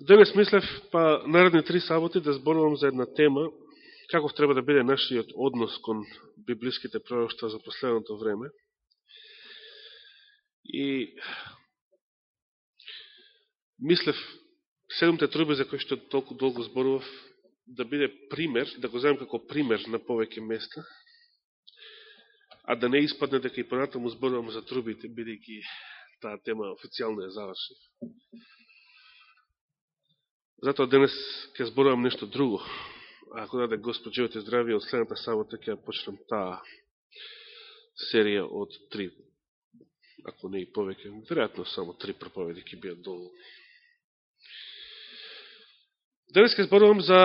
Денес мислев, па наредни три саботи да зборувам за една тема, каков треба да биде нашиот однос кон библиските пророќства за последното време. И мислев, седомте труби за кои што толку долго зборував, да биде пример, да го земам како пример на повеќе места, а да не испадне дека и понатаму зборувам за трубите, бидејќи таа тема официјално е завршив. Затоа денес ќе зборувам нешто друго. Ако даде Господ живот и од следната сабота ќе почнем таа серија од три, ако не и повеќе, веројатно само три проповеди ќе бидат долу. Денес ќе зборувам за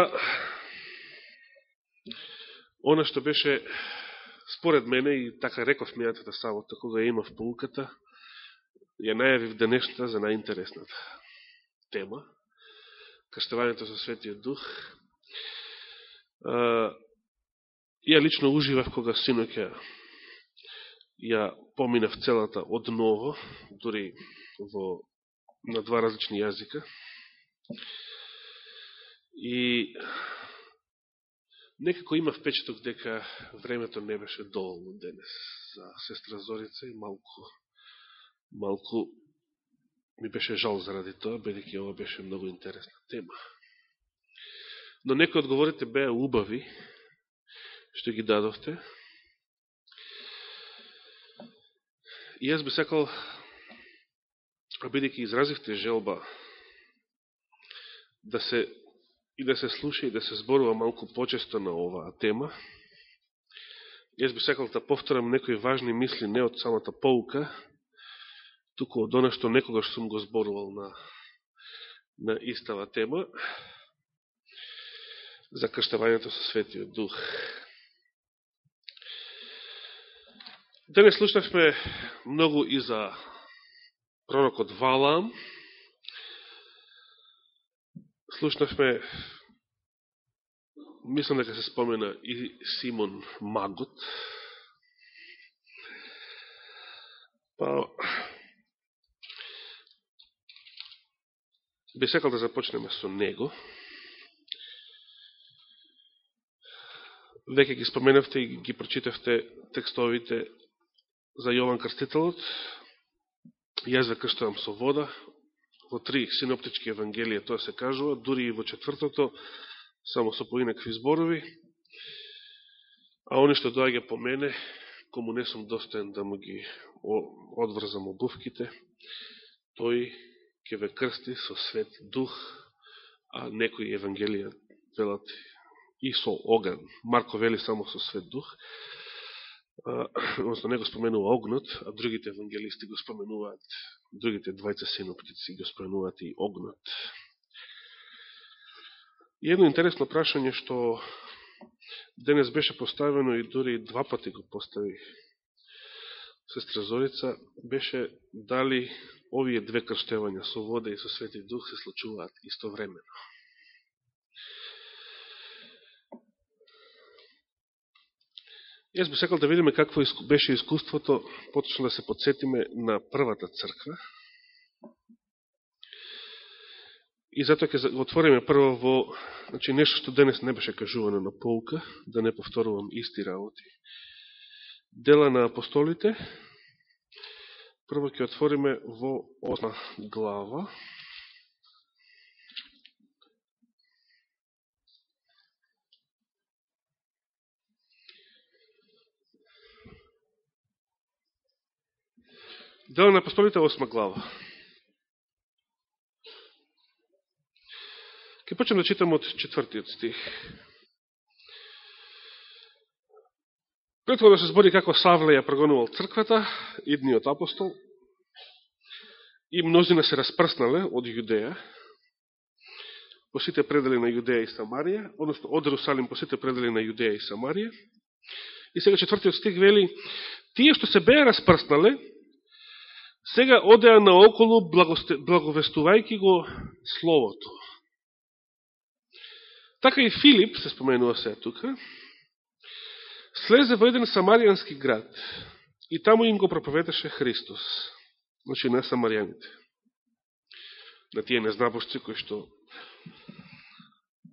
она што беше според мене и така реков мијатата сабота, кога ја имав полуката, ја најавив денешната за најинтересната тема, крштевањето со Светиот Дух. Ја лично уживав кога синоќа ја, поминав целата одново, дури во, на два различни јазика. И некако има впечаток дека времето не беше доволно денес за сестра Зорица и малку, малку ми беше жал заради тоа, бедеќи ова беше многу интересна тема. Но некои одговорите беа убави, што ги дадовте. И јас би сакал, бидеќи изразивте желба да се и да се слуша и да се зборува малку почесто на оваа тема, јас би сакал да повторам некои важни мисли не од самата полка, туку од оно што некогаш сум го зборувал на, на истава тема, за крштавањето со Светиот Дух. Денес слушнавме многу и за пророкот Валаам, слушнавме, мислам дека се спомена и Симон Магот, па би сакал да започнеме со него. Веќе ги споменавте и ги прочитавте текстовите за Јован Крстителот. Јас ве крштувам со вода. Во три синоптички евангелија тоа се кажува, дури и во четвртото, само со поинакви зборови. А они што доаѓа по мене, кому не сум достоен да му ги одврзам обувките, тој ќе ве крсти со свет дух, а некои евангелија велат и со оган. Марко вели само со свет дух, односно не го споменува огнот, а другите евангелисти го споменуваат, другите двајца синоптици го споменуваат и огнот. И едно интересно прашање што денес беше поставено и дори два пати го постави сестра Зорица, беше дали овие две крштевања со вода и со Свети Дух се случуваат истовремено. Јас би сакал да видиме какво беше искуството, поточно да се подсетиме на првата црква. И затоа ќе отвориме прво во значи, нешто што денес не беше кажувано на полка, да не повторувам исти работи. Дела на апостолите, Прво ќе отвориме во осма глава. Дела на апостолите, осма глава. Ке почнем да читам од четвртиот стих. Претходно да се збори како Савле ја прогонувал црквата, идниот апостол, и мнозина се распрснале од Јудеја, по сите предели на Јудеја и Самарија, односно од Русалим по сите предели на Јудеја и Самарија. И сега четвртиот стих вели, тие што се беа распрснале, сега одеа наоколу благовестувајки го Словото. Така и Филип, се споменува се тука, слезе во еден самаријански град и таму им го проповедаше Христос, значи на самаријаните. на тие незнабошци кои што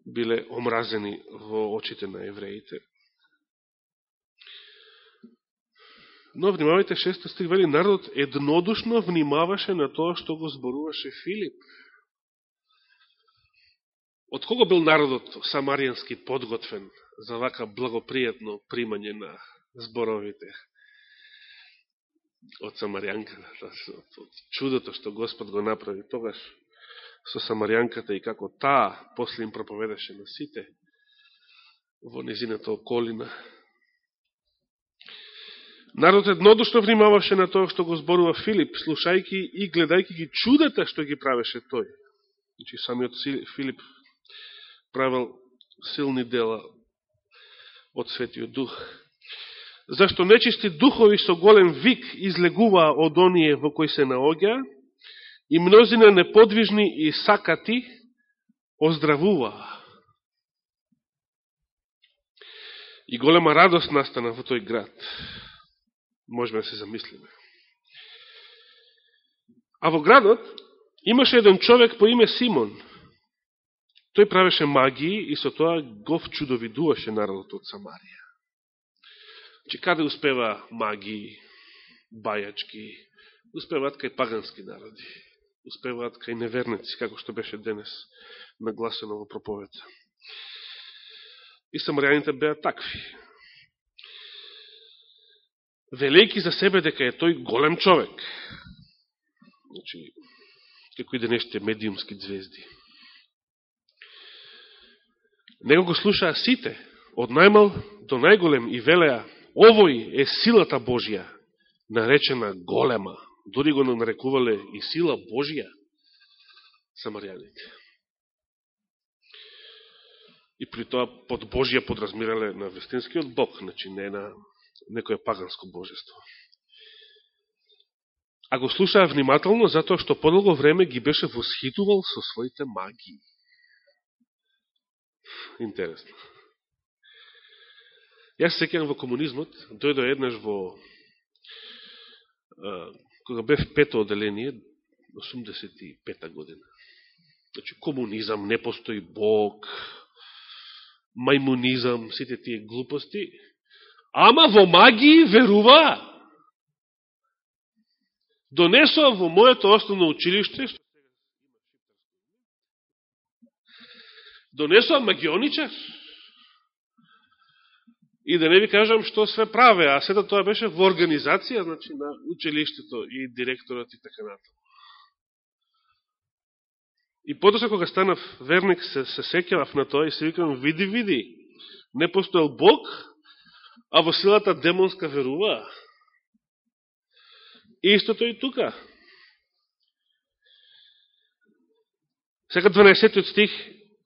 биле омразени во очите на евреите. Но внимавајте, шеста стих вели, народот еднодушно внимаваше на тоа што го зборуваше Филип. Од кого бил народот самаријански подготвен за вака благопријатно примање на зборовите од самаријанката, од чудото што Господ го направи тогаш со самаријанката и како таа после им проповедаше на сите во низината околина. Народот еднодушно внимаваше на тоа што го зборува Филип, слушајки и гледајки ги чудата што ги правеше тој. Значи, самиот Филип правил силни дела од Светиот Дух. Зашто нечисти духови со голем вик излегуваа од оние во кои се наоѓа и мнозина неподвижни и сакати оздравуваа. И голема радост настана во тој град. Можеме да се замислиме. А во градот имаше еден човек по име Симон, Тој правеше магии и со тоа гов чудовидуваше народот од Самарија. Че каде успева магии, бајачки, успеваат кај пагански народи, успеваат кај неверници, како што беше денес нагласено во проповета. И самарјаните беа такви. Велејки за себе дека е тој голем човек. Значи, како и денешните медиумски звезди. Него го слушаа сите, од најмал до најголем и велеа, овој е силата Божија, наречена голема. Дори го нарекувале и сила Божија самарјаните. И при тоа под Божија подразмирале на вестинскиот Бог, значи не на некое паганско божество. А го слушаа внимателно затоа што подолго време ги беше восхитувал со своите магии. Интересно. Јас секјам во комунизмот, дојдо еднаш во кога бев пето оделение, 85-та година. Значи, комунизам, не постои Бог, мајмунизам, сите тие глупости, ама во магии верува. Донесоа во моето основно училиште, донесоа магионичар. И да не ви кажам што све праве, а сето тоа беше во организација, значи, на училиштето и директорот и така натаму. И потоа кога станав верник, се, се секјавав на тоа и се викам, види, види, не постоел Бог, а во силата демонска верува. Истото и тука. Сега 12 стих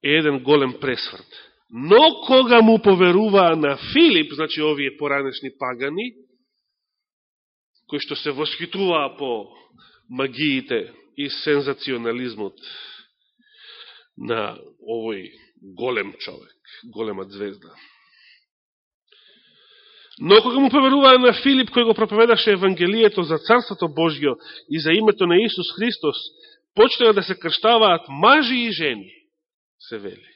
е еден голем пресврт. Но кога му поверуваа на Филип, значи овие поранешни пагани, кои што се восхитуваа по магиите и сензационализмот на овој голем човек, голема звезда. Но кога му поверуваа на Филип, кој го проповедаше Евангелието за Царството Божјо и за името на Исус Христос, почнаа да се крштаваат мажи и жени се вели.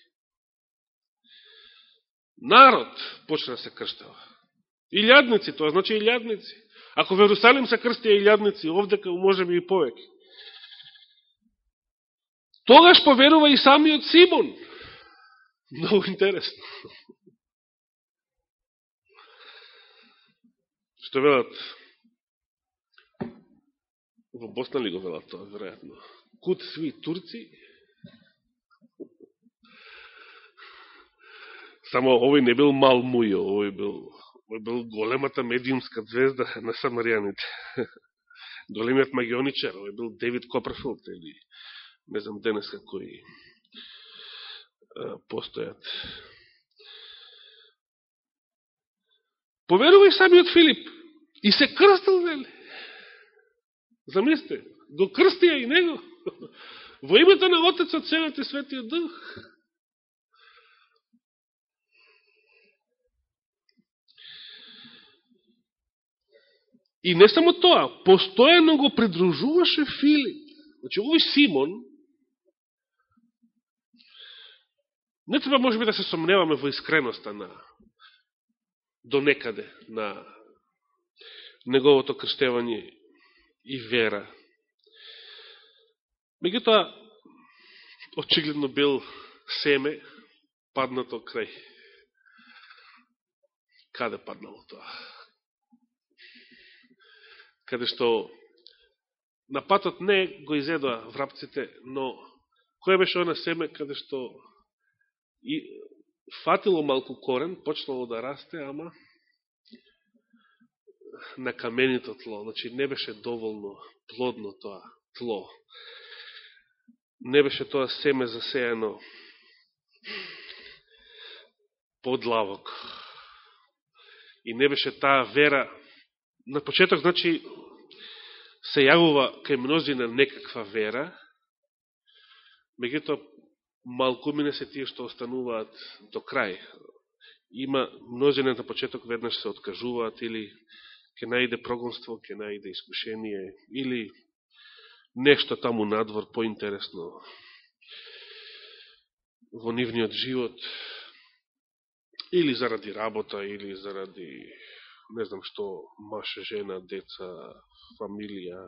Народ почна да се крштава. Илјадници, тоа значи илјадници. Ако во Иерусалим се крстија илјадници, овдека може би и повеќе. Тогаш поверува и самиот Симон. Много интересно. Што велат? Во Босна ли го велат тоа, веројатно? Кут сви турци, Само овој не бил мал мујо, овој бил, овој бил големата медиумска звезда на самаријаните. Големиот магионичар, овој бил Девид Копрфилд, или не знам денес кои постојат. Поверува и самиот Филип. И се крстил, вели. Замислите, го крстија и него. Во името на Отецот, Сенат и Светиот Дух. И не само тоа, постојано го придружуваше Филип. Значи, овој Симон, не треба може би да се сомневаме во искреността на до некаде на неговото крштевање и вера. Мегутоа, очигледно бил семе паднато крај. Каде паднало тоа? Каде што на патот не го изедоа врапците, но која беше она семе каде што и фатило малку корен, почнало да расте, ама на каменито тло. Значи не беше доволно плодно тоа тло. Не беше тоа семе засеено под лавок. И не беше таа вера. На почеток, значи, се јавува кај мнозина некаква вера, мегуто малку мине се тие што остануваат до крај. Има мнозина на почеток веднаш се откажуваат или ќе најде прогонство, ќе најде искушение или нешто таму надвор поинтересно во нивниот живот или заради работа или заради не знам што, маше, жена, деца, фамилија,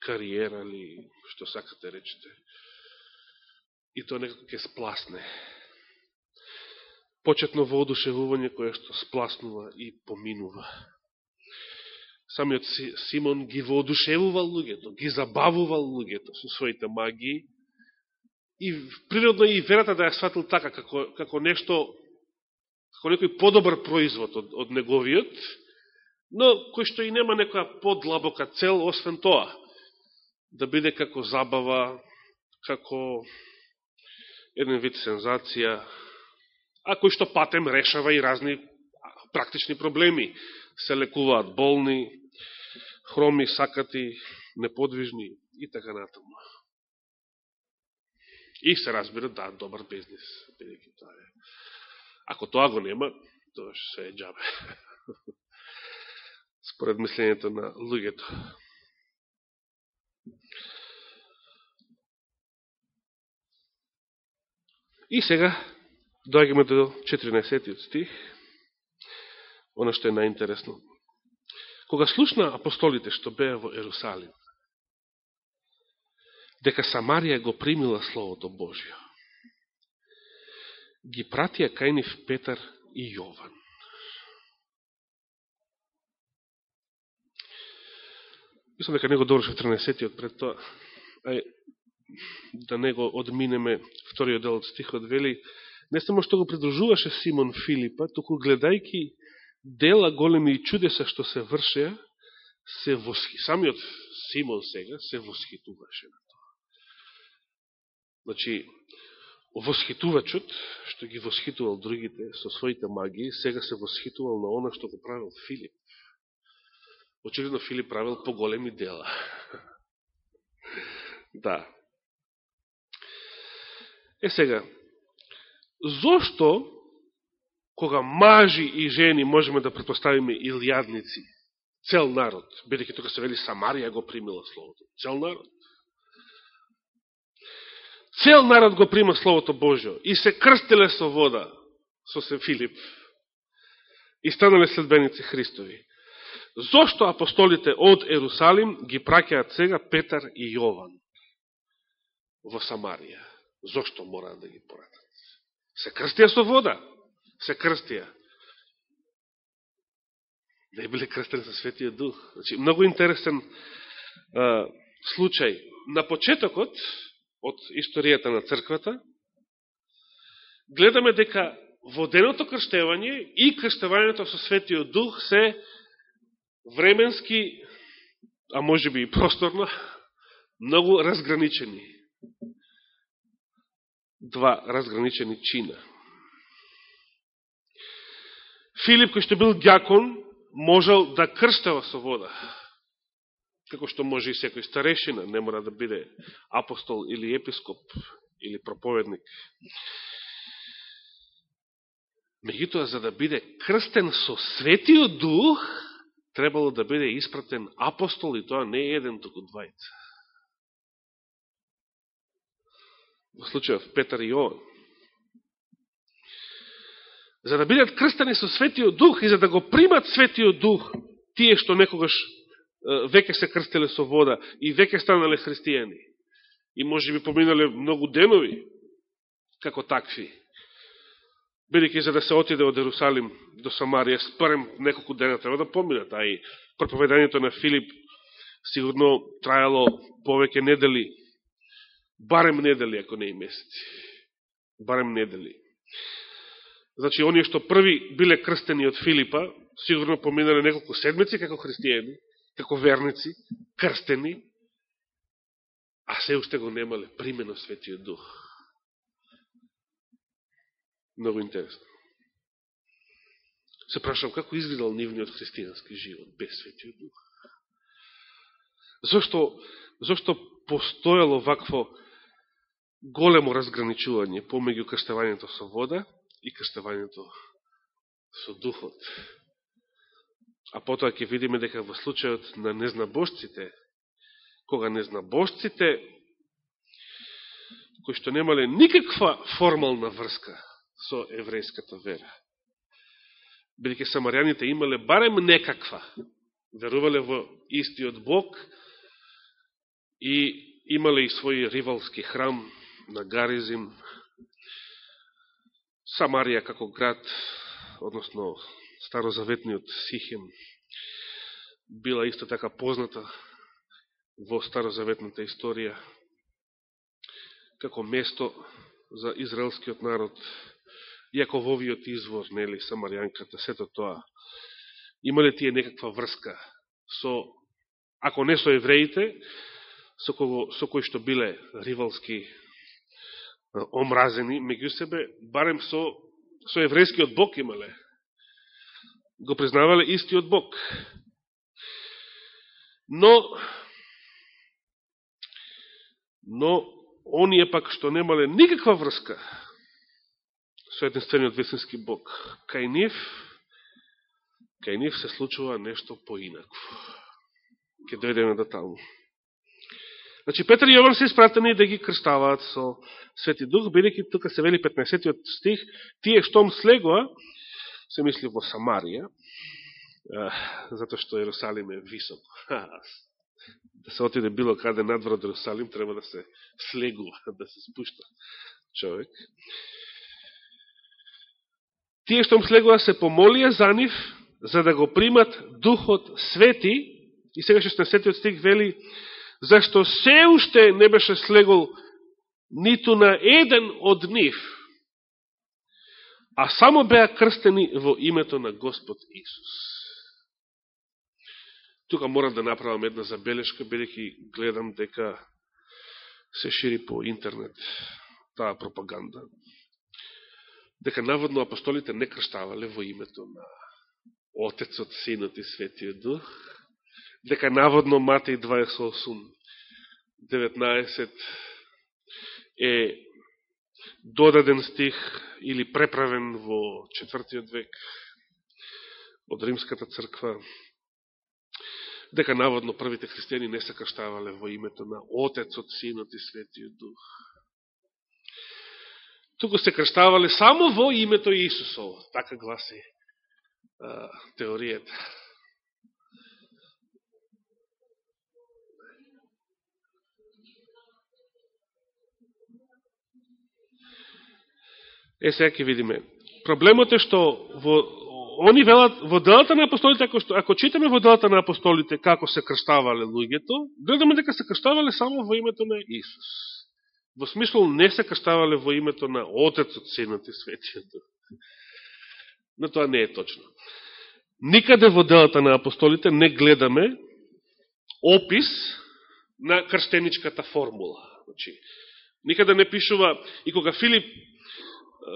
кариера или што сакате да речете. И тоа некако ќе спласне. Почетно воодушевување кое што спласнува и поминува. Самиот Симон ги воодушевувал луѓето, ги забавувал луѓето со своите магии и природно и верата да ја сватил така, како, како нешто како некој подобар производ од, од неговиот, но кој што и нема некоја подлабока цел, освен тоа, да биде како забава, како еден вид сензација, а кој што патем решава и разни практични проблеми. Се лекуваат болни, хроми, сакати, неподвижни и така натаму. И се разбира, да, добар бизнес, бидеќи тоа е Ако тоа го нема, тоа се е джабе. Според мислењето на луѓето. И сега, доаѓаме до 14 стих, оно што е најинтересно. Кога слушна апостолите што беа во Ерусалим, дека Самарија го примила Словото Божио, ги пратија кај нив Петар и Јован. Мислам дека него доврши 13-тиот пред тоа. Ај, да него одминеме вториот дел од стихот, вели, не само што го придружуваше Симон Филипа, туку гледајки дела големи и чудеса што се вршеа, се восхи. Самиот Симон сега се восхитуваше на тоа. Значи, восхитувачот, што ги восхитувал другите со своите магии, сега се восхитувал на она што го правил Филип. Очевидно Филип правил поголеми дела. да. Е сега, зошто кога мажи и жени можеме да предпоставиме илјадници, цел народ, бидеќи тука се вели Самарија го примила словото, цел народ, Цел народ го прима Словото Божјо и се крстиле со вода со се Филип и станале следбеници Христови. Зошто апостолите од Ерусалим ги праќаат сега Петар и Јован во Самарија? Зошто мораат да ги поратат? Се крстија со вода. Се крстија. Не биле крстени со Светиот Дух. Значи, многу интересен а, случај. На почетокот, од историјата на црквата, гледаме дека воденото крштевање и крштевањето со Светиот Дух се временски, а може би и просторно, многу разграничени. Два разграничени чина. Филип, кој што бил дјакон, можел да крштава со вода како што може и секој старешина, не мора да биде апостол или епископ или проповедник. Меѓутоа, за да биде крстен со светиот дух, требало да биде испратен апостол и тоа не еден, туку двајца. Во случајов Петар и Јован. За да бидат крстани со Светиот Дух и за да го примат Светиот Дух, тие што некогаш веќе се крстеле со вода и веќе станале христијани. И може би поминале многу денови како такви. Бидеќи за да се отиде од Ерусалим до Самарија, спрем неколку дена треба да поминат, а и проповедањето на Филип сигурно трајало повеќе недели, барем недели, ако не и месеци. Барем недели. Значи, оние што први биле крстени од Филипа, сигурно поминале неколку седмици како христијани, како верници, крстени, а се уште го немале примено Светиот Дух. Много интересно. Се прашам, како изгледал нивниот христијански живот без Светиот Дух? Зошто, зошто постојало вакво големо разграничување помеѓу крштавањето со вода и крштавањето со Духот? А потоа ќе видиме дека во случајот на незнабожците, кога незнабожците, кои што немале никаква формална врска со еврејската вера, бидеќи самарјаните имале барем некаква, верувале во истиот Бог и имале и свој ривалски храм на Гаризим, Самарија како град, односно старозаветниот Сихем била исто така позната во старозаветната историја како место за израелскиот народ, иако во овиот извор, нели, Самаријанката, сето тоа, имале тие некаква врска со, ако не со евреите, со, кого, со кои што биле ривалски омразени меѓу себе, барем со, со еврејскиот Бог имале? Го признавале истиот Бог. Но, но, оние пак што немале никаква врска со единствениот вестински Бог, кај нив, кај нив се случува нешто поинакво. Ке дојдеме до таму. Значи, Петар и Јован се испратени да ги крштаваат со Свети Дух, бидеќи тука се вели 15 стих, тие штом слегоа, се мисли во Самарија, затоа што Ерусалим е висок. Да се отиде било каде надвор од Ерусалим, треба да се слегува, да се спушта човек. Тие што слегува се помолија за нив, за да го примат Духот Свети, и сега 16 стих вели, зашто се уште не беше слегол ниту на еден од нив, а само беа крстени во името на Господ Исус. Тука морам да направам една забелешка, бидеќи гледам дека се шири по интернет таа пропаганда. Дека наводно апостолите не крштавале во името на Отецот, Синот и Светиот Дух. Дека наводно Матеј 28, 19 е додаден стих или преправен во четвртиот век од Римската црква, дека наводно првите христијани не се крштавале во името на Отецот, Синот и Светиот Дух. Туку се крштавале само во името Исусово, така гласи а, теоријата. Е, сега ќе видиме. Проблемот е што во, они велат, во делата на апостолите, ако, ако читаме во делата на апостолите како се крштавале луѓето, гледаме дека се крштавале само во името на Исус. Во смисло не се крштавале во името на Отецот, Синот и Светиот. Но тоа не е точно. Никаде во делата на апостолите не гледаме опис на крштеничката формула. Значи, никаде не пишува, и кога Филип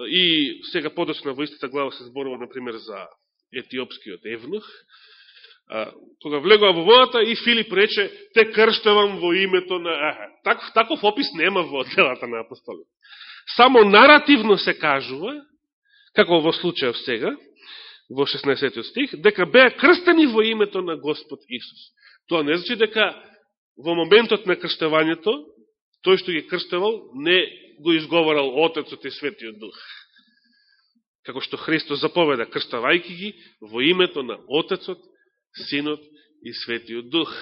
И сега подоцна во истата глава се зборува, например, за етиопскиот евнух. Кога влегува во водата и Филип рече, те крштевам во името на... Аха, так, таков опис нема во делата на апостолите. Само наративно се кажува, како во случајов сега, во 16 стих, дека беа крстени во името на Господ Исус. Тоа не значи дека во моментот на крштевањето, тој што ги крштевал, не го изговорал Отецот и Светиот Дух. како што Христос заповеда, крштавајки ги во името на Отецот, Синот и Светиот Дух.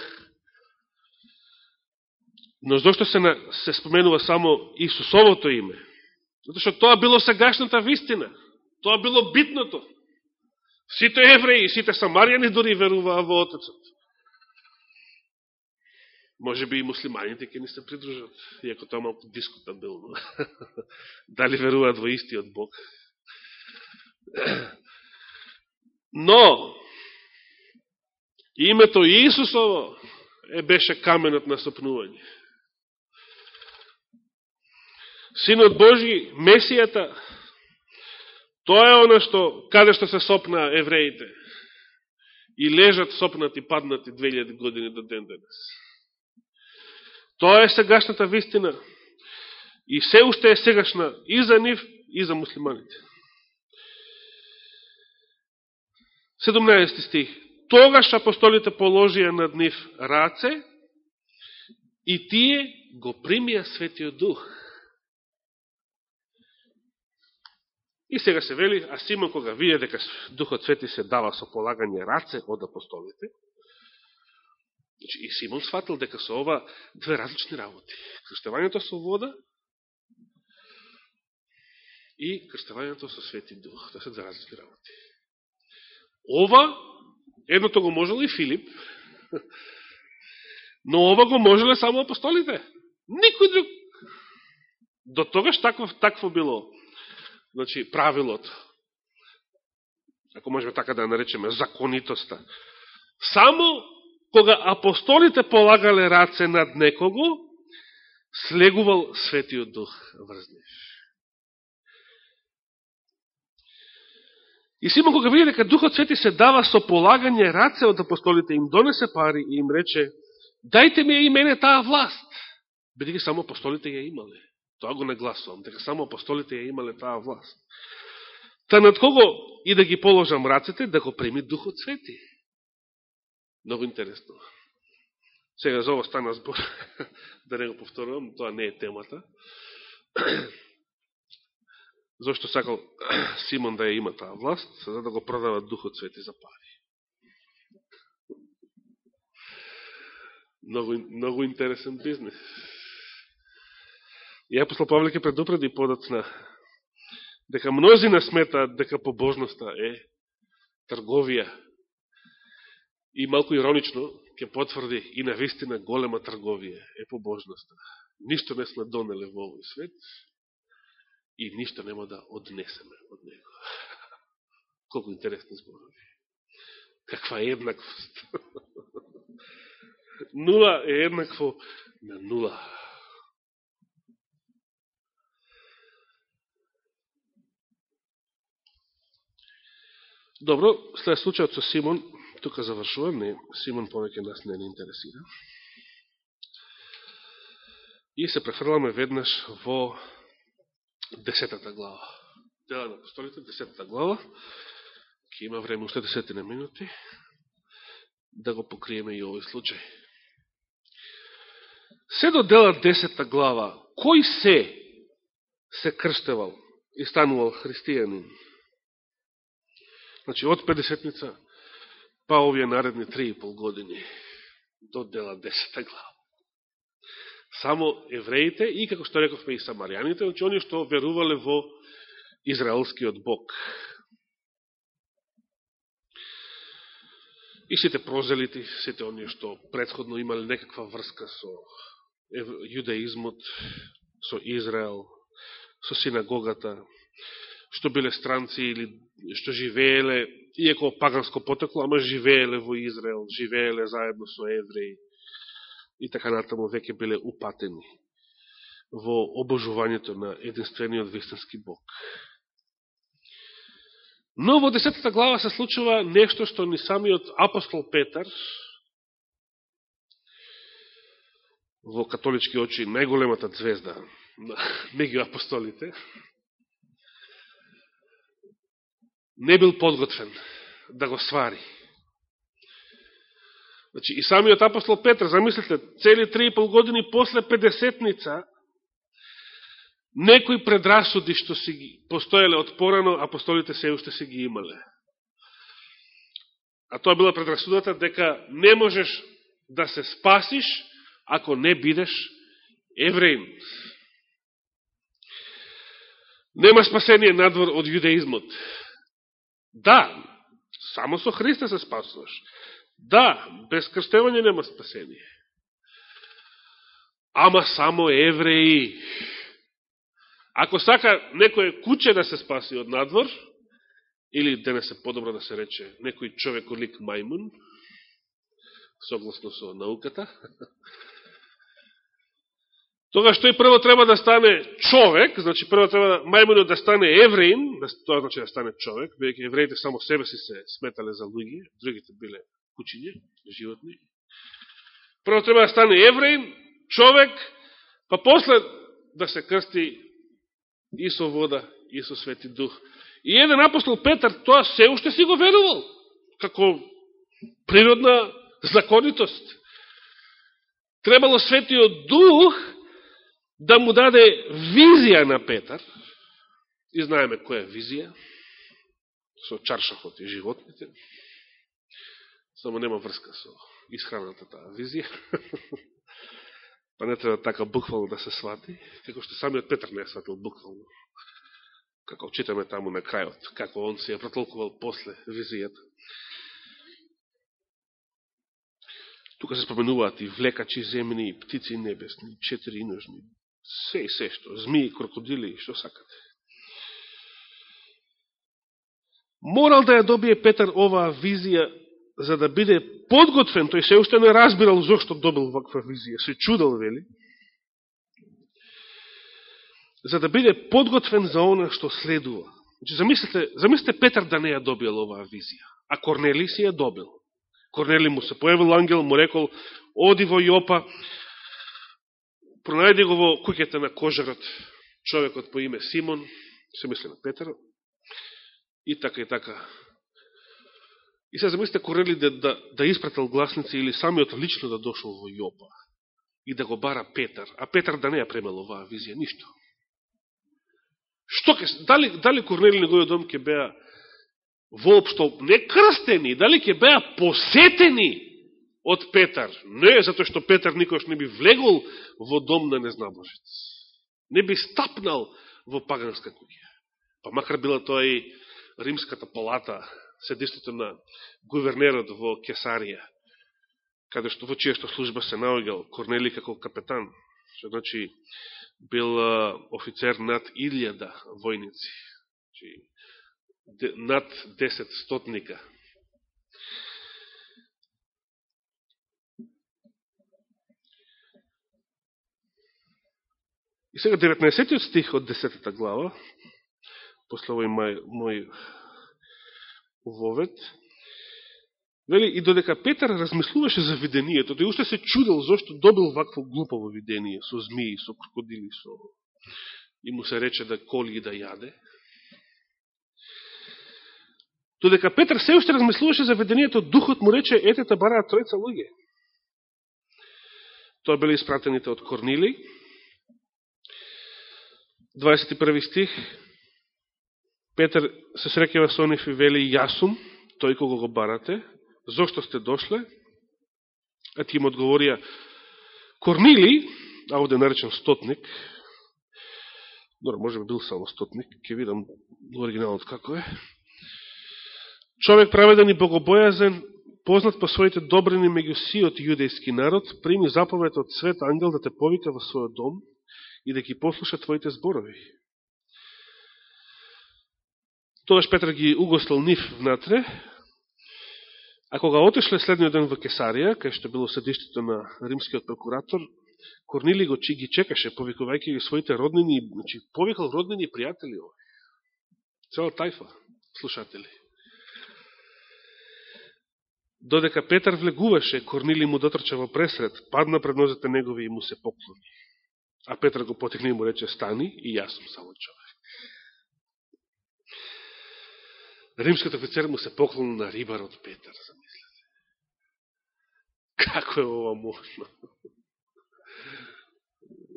Но зашто се, на, се споменува само Исусовото име? Зато што тоа било сегашната вистина. Тоа било битното. Сите евреи, сите самаријани дори веруваа во Отецот. Може би и муслиманите ќе ни се придружат, иако тоа малко дискутабилно. Дали веруваат во истиот Бог? Но, името Исусово е беше каменот на сопнување. Синот Божи, Месијата, тоа е оно што, каде што се сопна евреите. И лежат сопнати, паднати 2000 години до ден денес. Тоа е сегашната вистина. И се уште е сегашна и за нив, и за муслиманите. 17 стих. Тогаш апостолите положија над нив раце и тие го примија Светиот Дух. И сега се вели, а Симон кога виде дека Духот Свети се дава со полагање раце од апостолите, значи, и Симон сватил дека со ова две различни работи. Крштевањето со вода и крштевањето со Свети Дух. Тоа се две различни работи. Ова, едното го можел и Филип, но ова го можеле само апостолите. Никој друг. До тогаш такво, такво било значи, правилото. Ако можеме така да наречеме законитоста. Само кога апостолите полагале раце над некого, слегувал Светиот Дух врз нив. И Симон кога види дека Духот Свети се дава со полагање раце од апостолите, им донесе пари и им рече, дајте ми и мене таа власт. Бидеќи само апостолите ја имале. Тоа го нагласувам, дека само апостолите ја имале таа власт. Та над кого и да ги положам рацете, да го прими Духот Свети. Много интересно. Сега за ова стана збор, да не го повторувам, тоа не е темата. Зошто сакал Симон да ја има таа власт, за да го продава Духот Свети за пари. Много, много интересен бизнес. И апостол Павле ќе предупреди подоцна дека мнози насметаат дека побожноста е трговија. И малку иронично ќе потврди и на вистина голема трговија е побожноста. Ништо не сме донеле во овој свет и ништо нема да однесеме од него. Колку интересни зборови. Каква еднаквост. нула е еднакво на нула. Добро, след случајот со Симон, тука завршувам, не, Симон повеќе нас не не интересира. И се префрламе веднаш во десетата глава. Дела на апостолите, десетата глава. Ке има време уште десетина минути да го покриеме и овој случај. Се до дела десетата глава, кој се се крштевал и станувал христијанин? Значи, од 50-ница, па овие наредни 3,5 години, до дела 10 глава. Само евреите и, како што рековме, и самаријаните, значи, они што верувале во израелскиот Бог. И сите прозелити, сите оние што предходно имале некаква врска со јудаизмот, со Израел, со синагогата, што биле странци или што живееле, иако паганско потекло, ама живееле во Израел, живееле заедно со евреи и така натаму веќе биле упатени во обожувањето на единствениот вистински Бог. Но во десетата глава се случува нешто што ни самиот апостол Петар во католички очи најголемата звезда меѓу апостолите не бил подготвен да го свари. Значи, и самиот апостол Петр, замислите, цели 3,5 години после Педесетница, некои предрасуди што си ги постоеле од порано, апостолите се уште се ги имале. А тоа била предрасудата дека не можеш да се спасиш ако не бидеш евреин. Нема спасение надвор од јудеизмот. Да, само со Христа се спасуваш. Да, без крстевање нема спасение. Ама само евреи. Ако сака некој куче да се спаси од надвор, или денес е подобро да се рече некој човек лик мајмун, согласно со науката, Тога што и прво треба да стане човек, значи прво треба да- мајмунот да стане евреин, да, тоа значи да стане човек, бидејќи евреите само себе си се сметале за луѓе, другите биле кучиња, животни. Прво треба да стане евреин, човек, па после да се крсти и со вода, и со свети дух. И еден апостол Петар тоа се уште си го верувал, како природна законитост. Требало светиот дух да му даде визија на Петар, и знаеме која е визија, со чаршафот и животните, само нема врска со исхраната таа визија, па не треба така буквално да се свати, како што самиот Петар не е сватил буквално, како читаме таму на крајот, како он се ја протолкувал после визијата. Тука се споменуваат и влекачи земни, и птици небесни, четири ножни, се и се што, змии, крокодили, што сакате. Морал да ја добие Петар оваа визија за да биде подготвен, тој се уште не разбирал зашто добил ваква визија, се чудал, вели, за да биде подготвен за она што следува. Значи, замислите, замислите Петар да не ја добил оваа визија, а Корнели си ја добил. Корнели му се појавил ангел, му рекол, оди во Јопа, пронајде го во куќата на кожарот човекот по име Симон, се мисли на Петар, и така и така. И се замислите Корели да, да, да испратил гласници или самиот лично да дошол во Јопа и да го бара Петар, а Петар да не ја премел оваа визија, ништо. Што ке, дали, дали Корнели неговиот дом ке беа воопшто не крстени, дали ке беа посетени од Петар. Не, затоа што Петар никош не би влегол во дом на незнабожец. Не би стапнал во паганска куќа. Па макар била тоа и римската палата, седиштето на гувернерот во Кесарија, каде што во чија што служба се наоѓал Корнели како капетан, што значи бил офицер над илјада војници, значи, над 10 стотника И сега 19 стих од 10 глава, после овој мој, мој вовет, вели, и додека Петар размислуваше за видението, тој уште се чудел зашто добил вакво глупаво видение со змии, со крокодили, со... и му се рече да коли и да јаде. Додека Петар се уште размислуваше за видението, духот му рече, ете та бараат тројца луѓе. Тоа били испратените од Корнили, 21 стих, Петер се срекева со нив и вели, јасум, тој кого го барате, зошто сте дошле? А ти им одговорија, Корнили, а овде наречен стотник, добро, може би бил само стотник, ќе видам оригиналот како е, човек праведен и богобојазен, познат по своите добрини меѓу сиот јудејски народ, прими заповед од свет ангел да те повика во својот дом, и да ги послуша твоите зборови. Тогаш Петр ги угостил нив внатре, а кога отешле следниот ден во Кесарија, кај што било седиштето на римскиот прокуратор, Корнили го чи ги чекаше, повикувајќи ги своите роднини, значи повикал роднини и пријатели овој. Цела тајфа, слушатели. Додека Петар влегуваше, Корнили му дотрча во пресред, падна пред нозете негови и му се поклони. А Петра го потекне и му рече, стани и јас сум само човек. Римскиот офицер му се поклони на рибарот Петар, замислете. Како е ова можно?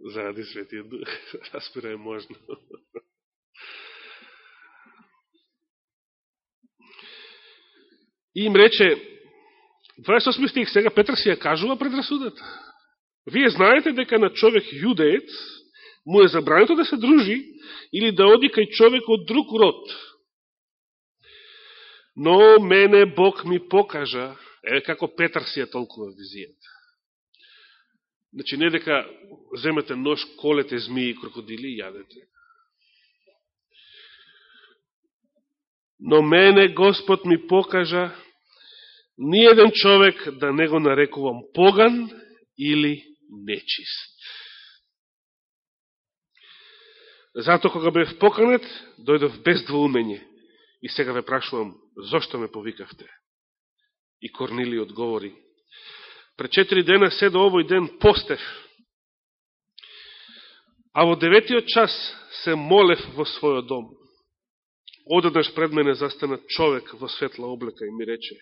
заради Светиот Дух. Распира е можно. И им рече, 28 стих, сега Петр си ја кажува пред расудата. Вие знаете дека на човек јудеец му е забрането да се дружи или да оди кај човек од друг род. Но мене Бог ми покажа, е како Петар си ја толкува визијата. Значи, не дека земете нож, колете змии и крокодили и јадете. Но мене Господ ми покажа ниједен човек да не го нарекувам поган или нечист. Зато кога бев поканет, дојдов без двоумење. И сега ве прашувам, зошто ме повикавте? И Корнили одговори, пред четири дена се до овој ден постев, а во деветиот час се молев во својот дом. Одеднаш пред мене застана човек во светла облека и ми рече,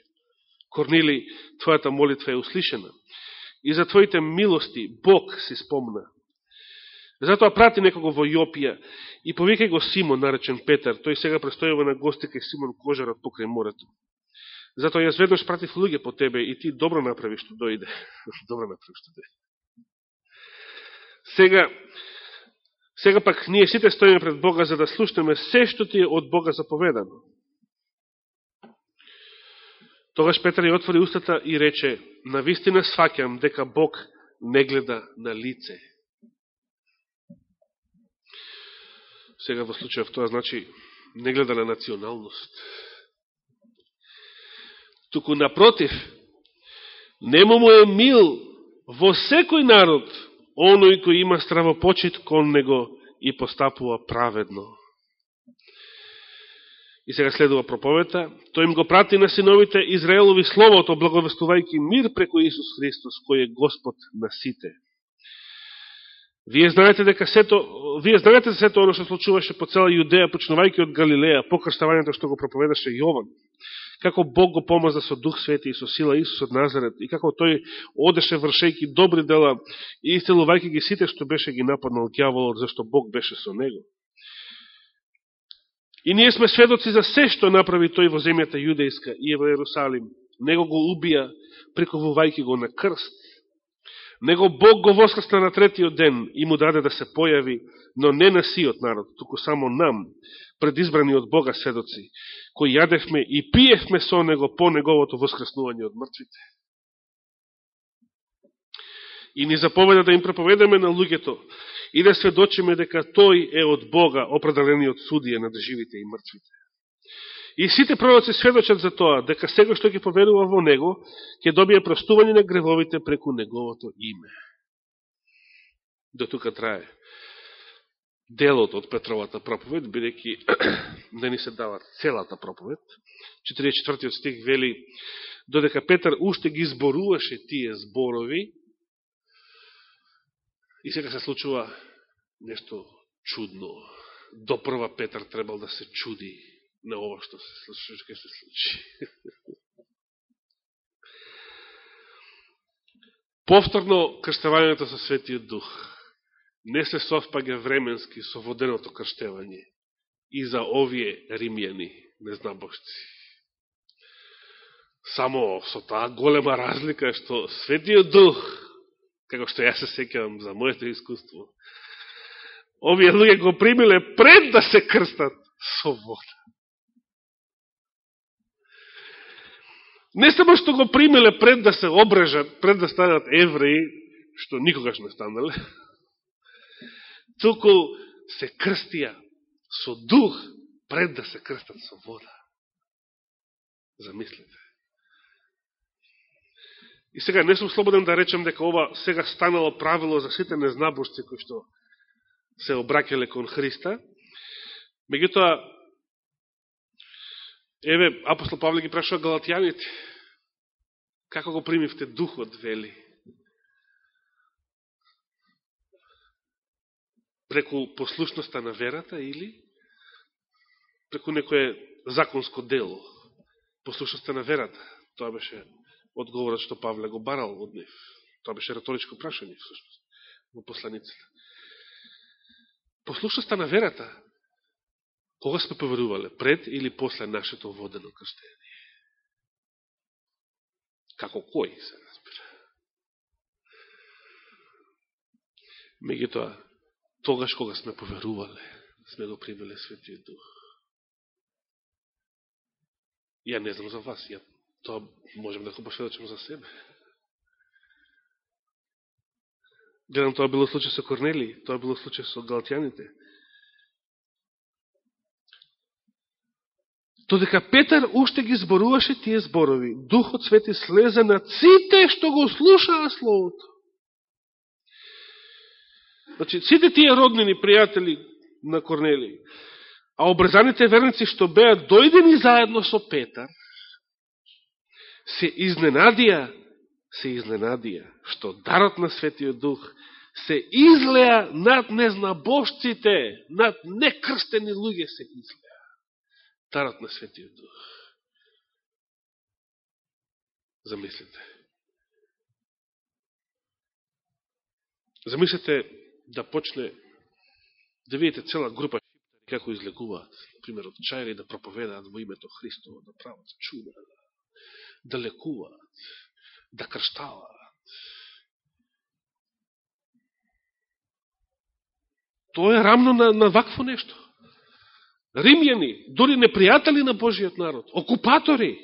Корнили, твојата молитва е услишена и за твоите милости Бог си спомна. Затоа прати некого во Јопија и повикај го Симон, наречен Петар. Тој сега престојува на гости кај Симон Кожарот покрај морето. Затоа јас веднаш пратив луѓе по тебе и ти добро направи што дојде. добро направи што дојде. Сега, сега пак ние сите стоиме пред Бога за да слушнеме се што ти е од Бога заповедано. Тогаш Петар ја отвори устата и рече, на вистина дека Бог не гледа на лице. Сега во случајов тоа значи не гледа на националност. Туку напротив, нему му е мил во секој народ оној кој има стравопочит кон него и постапува праведно. И сега следува проповета. Тој им го прати на синовите Израелови словото, благовестувајќи мир преко Исус Христос, кој е Господ на сите. Вие знаете дека сето, вие знаете за сето оно што случуваше по цела Јудеја, почнувајќи од Галилеја, по крштавањето што го проповедаше Јован. Како Бог го помаза со Дух Свети и со сила Исус од Назарет, и како тој одеше вршејќи добри дела и исцелувајќи ги сите што беше ги нападнал ѓаволот, зашто Бог беше со него. И ние сме сведоци за се што направи тој во земјата јудејска и во Ерусалим. Него го убија, приковувајќи го на крст. Него Бог го воскресна на третиот ден и му даде да се појави, но не на сиот народ, туку само нам, предизбрани од Бога сведоци, кои јадевме и пиевме со него по неговото воскреснување од мртвите. И ни заповеда да им проповедаме на луѓето, и да сведочиме дека тој е од Бога определениот судија над живите и мртвите. И сите пророци сведочат за тоа, дека сега што ќе поверува во Него, ќе добие простување на гревовите преку Неговото име. До тука трае делот од Петровата проповед, бидејќи да ни се дава целата проповед. 44 стих вели, додека Петар уште ги зборуваше тие зборови, И сега се случува нешто чудно. До прва Петар требал да се чуди на ова што се случи, што се случи. Повторно крштевањето со Светиот Дух не се совпаѓа временски со воденото крштевање и за овие римјани, незнабошци. Само со таа голема разлика што Светиот Дух како што јас се секјавам за моето искуство, овие луѓе го примиле пред да се крстат со вода. Не само што го примиле пред да се обрежат, пред да станат евреи, што никогаш не станале, туку се крстија со дух пред да се крстат со вода. Замислите. И сега не сум слободен да речем дека ова сега станало правило за сите незнабушци кои што се обракеле кон Христа. Меѓутоа, еве, апостол Павле ги прашува галатјаните. Како го примивте духот, вели? Преку послушноста на верата или преку некое законско дело? Послушноста на верата. Тоа беше одговорот што Павле го барал од нив. Тоа беше риторичко прашање, всушност, во посланицата. послушноста на верата, кога сме поверувале, пред или после нашето водено крштение? Како кој се разбира? Меѓутоа, тогаш кога сме поверувале, сме го примеле Светиот Дух. Ја не знам за вас, ја тоа можем да го посведочим за себе. Гледам, тоа било случај со Корнели, тоа било случај со Галтијаните. Додека Петар уште ги зборуваше тие зборови, Духот Свети слезе на сите што го слушаа Словото. Значи, сите тие роднини, пријатели на Корнели, а обрезаните верници што беа дојдени заедно со Петар, се изненадија, се изненадија, што дарот на Светиот Дух се излеа над незнабошците, над некрстени луѓе се излеа дарот на Светиот Дух. Замислите. Замислете да почне да видите цела група како излекуваат, пример од чајри да проповедаат во името Христово, да прават чуда, да Да лекуваат, да крштава. Тоа е рамно на, на вакво нешто римјани, дори непријатели на Божиот народ, окупатори,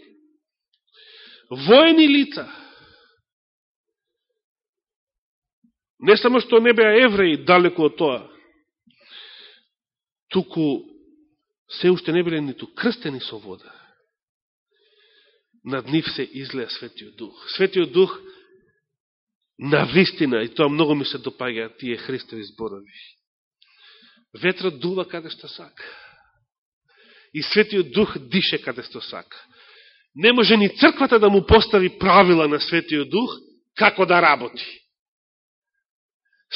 воени лица. Не само што не беа евреи далеко од тоа, туку се уште не биле ниту крстени со вода. Над нив се излеа Светиот Дух. Светиот Дух на вистина, и тоа многу ми се допаѓа тие Христови зборови. Ветрот дува каде што сака и Светиот Дух дише каде што сака. Не може ни црквата да му постави правила на Светиот Дух како да работи.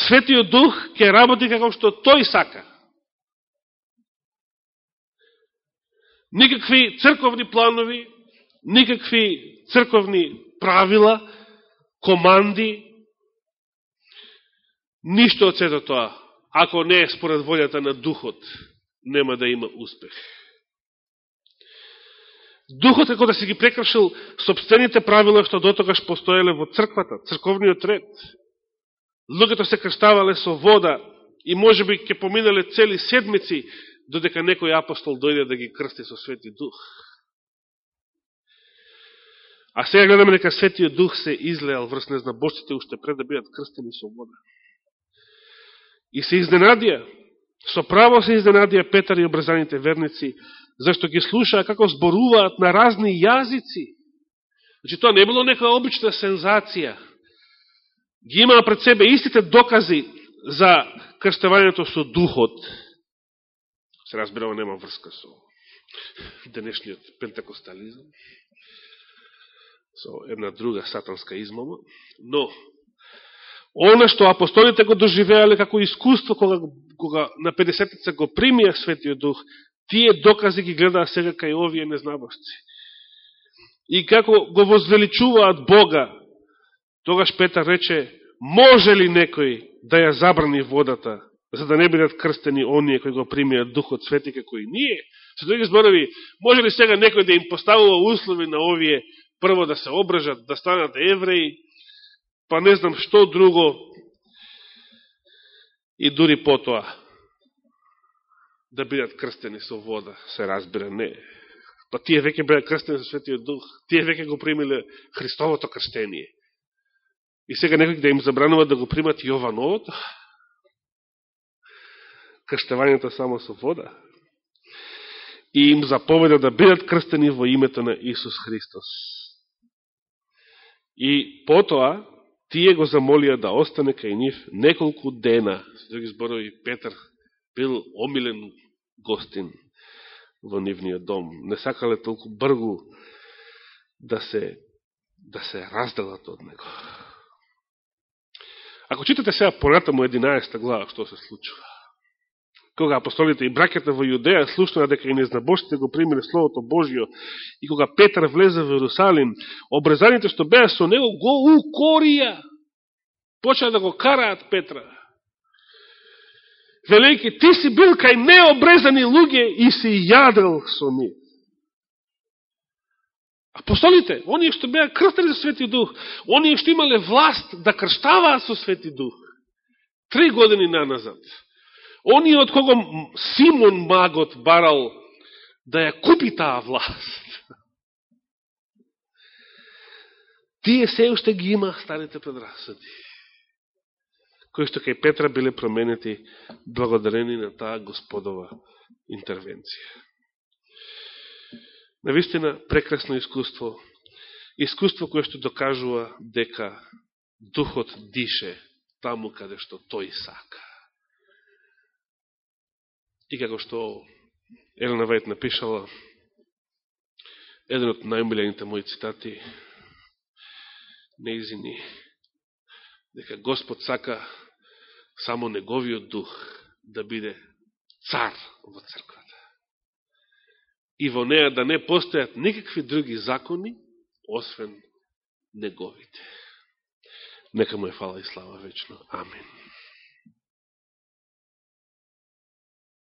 Светиот Дух ќе работи како што тој сака. Никакви црковни планови, никакви црковни правила, команди, ништо од сето тоа, ако не е според волјата на Духот, нема да има успех. Духот како да си ги прекршил собствените правила што дотогаш постоеле во црквата, црковниот ред. Луѓето се крштавале со вода и може би ќе поминале цели седмици додека некој апостол дојде да ги крсти со Свети Дух. А сега гледаме дека Светиот Дух се излеал врз незнабожците уште пред да бидат крстени со вода. И се изненадија, со право се изненадија Петар и обрезаните верници, зашто ги слушаа како зборуваат на разни јазици. Значи, тоа не било нека обична сензација. Ги имаа пред себе истите докази за крстевањето со духот. Се разбирава, нема врска со денешниот пентакостализм, со една друга сатанска измама, но Оно што апостолите го доживеале како искуство кога, кога на 50-ца го примија Светиот Дух, тие докази ги гледаа сега кај овие незнабошци. И како го возвеличуваат Бога, тогаш Петар рече, може ли некој да ја забрани водата, за да не бидат крстени оние кои го примијат Духот Свети како и ние? Се други зборови, може ли сега некој да им поставува услови на овие прво да се обрежат, да станат евреи, па не знам што друго, и дури потоа да бидат крстени со вода, се разбира, не. Па тие веќе беа крстени со Светиот Дух, тие веќе го примиле Христовото крстение. И сега некој да им забранува да го примат Јовановото, крштевањето само со вода, и им заповеда да бидат крстени во името на Исус Христос. И потоа, тие го замолија да остане кај нив неколку дена. Со други зборови, Петар бил омилен гостин во нивниот дом. Не сакале толку бргу да се, да се разделат од него. Ако читате сега понатаму 11 глава, што се случува? Кога апостолите и браката во Јудеја слушнаа дека и незнабожците го примили Словото Божио и кога Петар влезе во Иерусалим, обрезаните што беа со него го укорија. Почаа да го караат Петра. Велики, ти си бил кај необрезани луѓе и си јадел со нив. Апостолите, оние што беа крстени со Свети Дух, оние што имале власт да крштаваат со Свети Дух, три години наназад, оние од кого Симон магот барал да ја купи таа власт, тие се уште ги има старите предрасуди кои што кај Петра биле променети благодарени на таа господова интервенција. Навистина, прекрасно искуство, искуство кое што докажува дека духот дише таму каде што тој сака. И како што Елена Вајт напишала, еден од најумилените мои цитати, неизини, дека Господ сака само неговиот дух да биде цар во црквата. И во неа да не постојат никакви други закони, освен неговите. Нека му е фала и слава вечно. Амин.